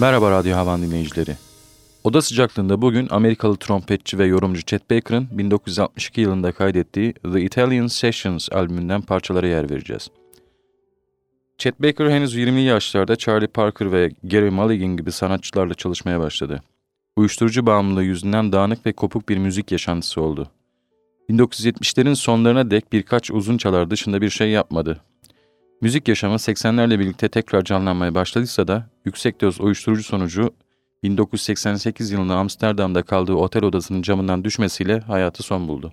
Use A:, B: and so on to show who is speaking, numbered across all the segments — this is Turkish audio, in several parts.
A: Merhaba Radyo Havan dinleyicileri. Oda sıcaklığında bugün Amerikalı trompetçi ve yorumcu Chet Baker'ın 1962 yılında kaydettiği The Italian Sessions albümünden parçalara yer vereceğiz. Chet Baker henüz 20'li yaşlarda Charlie Parker ve Gary Mulligan gibi sanatçılarla çalışmaya başladı. Uyuşturucu bağımlılığı yüzünden dağınık ve kopuk bir müzik yaşantısı oldu. 1970'lerin sonlarına dek birkaç uzun çalar dışında bir şey yapmadı. Müzik yaşamı 80'lerle birlikte tekrar canlanmaya başladıysa da yüksek doz uyuşturucu sonucu 1988 yılında Amsterdam'da kaldığı otel odasının camından düşmesiyle hayatı son buldu.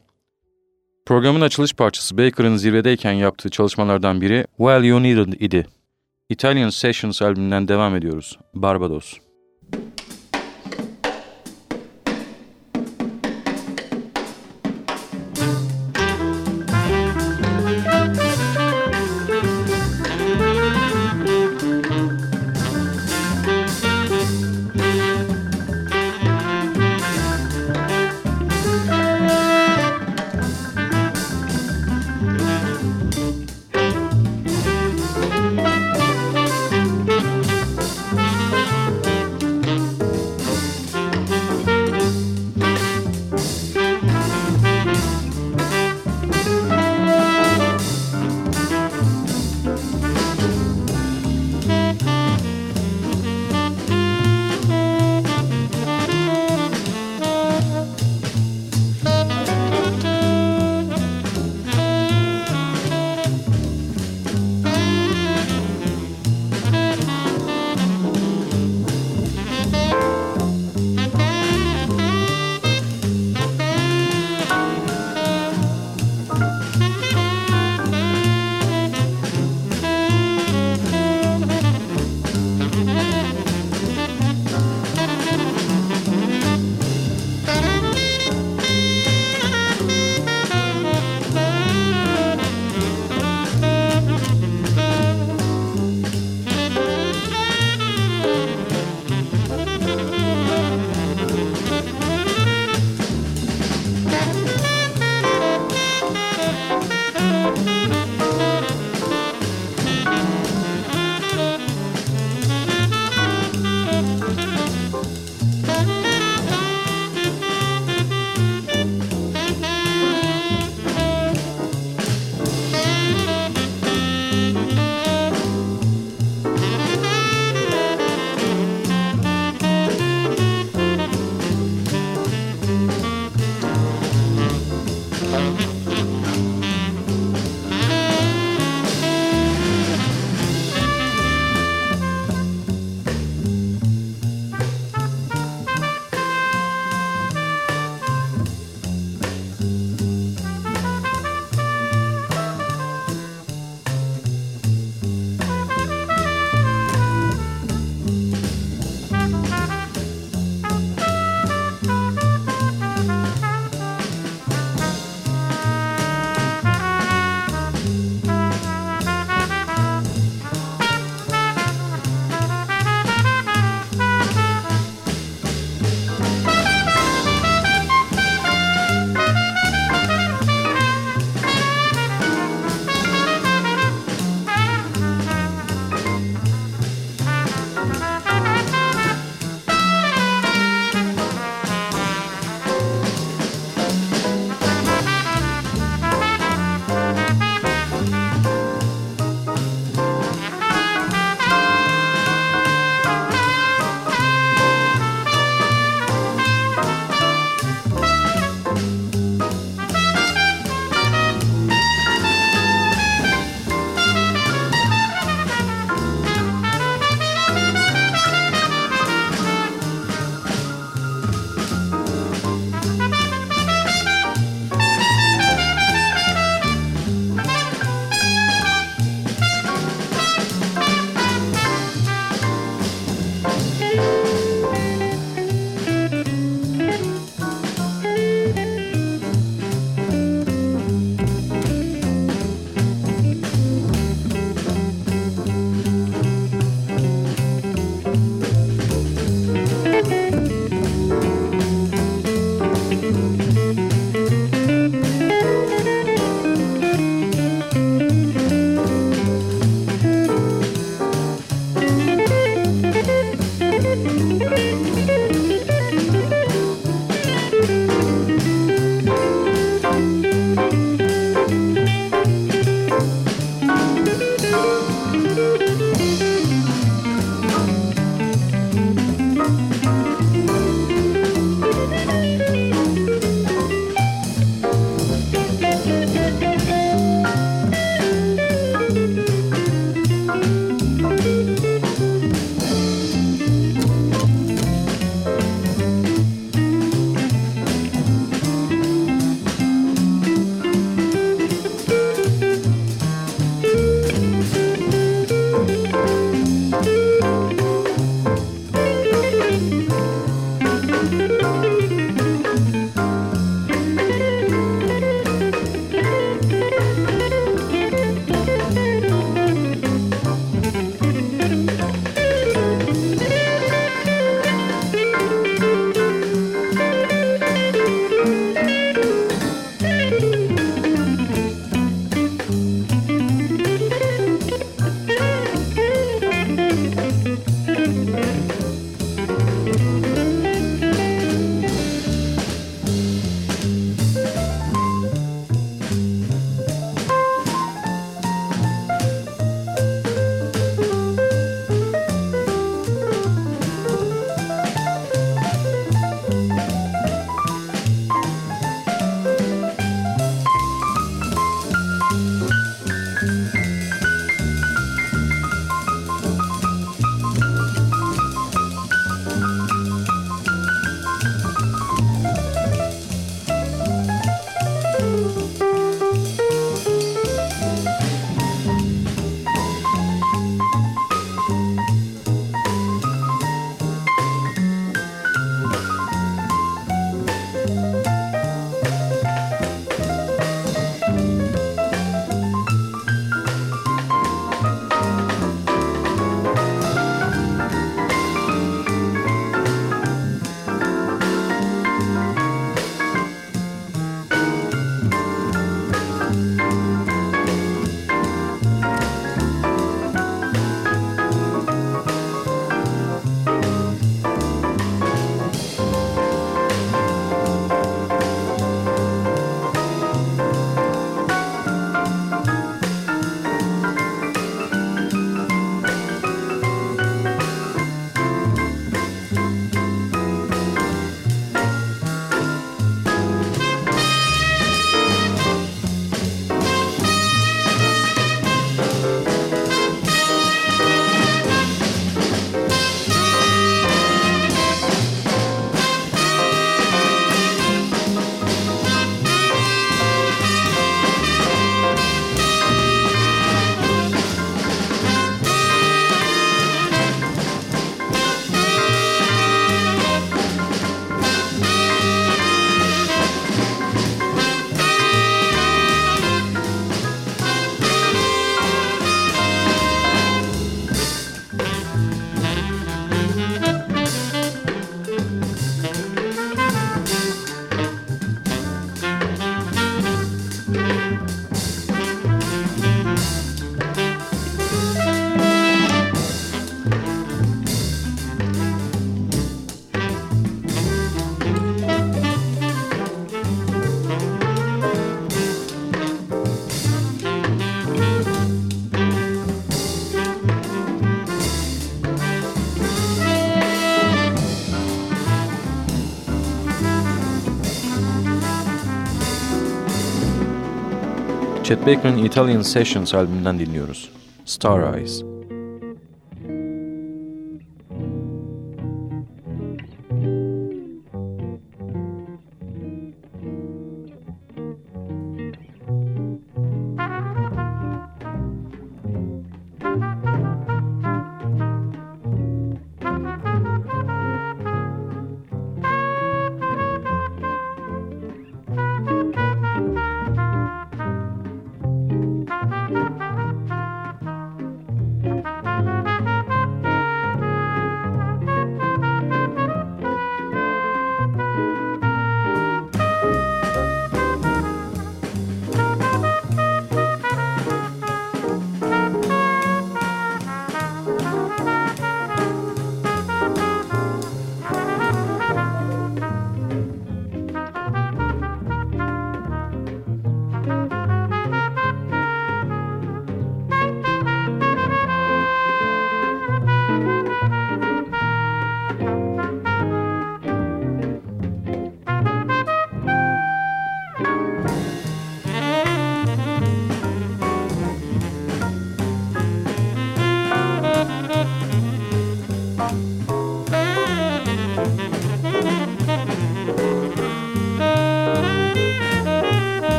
A: Programın açılış parçası Baker'ın zirvedeyken yaptığı çalışmalardan biri Well You Needed idi. Italian Sessions albümünden devam ediyoruz. Barbados. Chet Baker'ın Italian Sessions albümünden dinliyoruz. Star Eyes.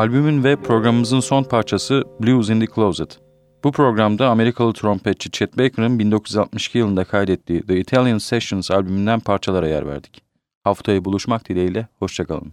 A: Albümün ve programımızın son parçası Blues in the Closet. Bu programda Amerikalı trompetçi Chet Baker'ın 1962 yılında kaydettiği The Italian Sessions albümünden parçalara yer verdik. Haftaya buluşmak dileğiyle, hoşçakalın.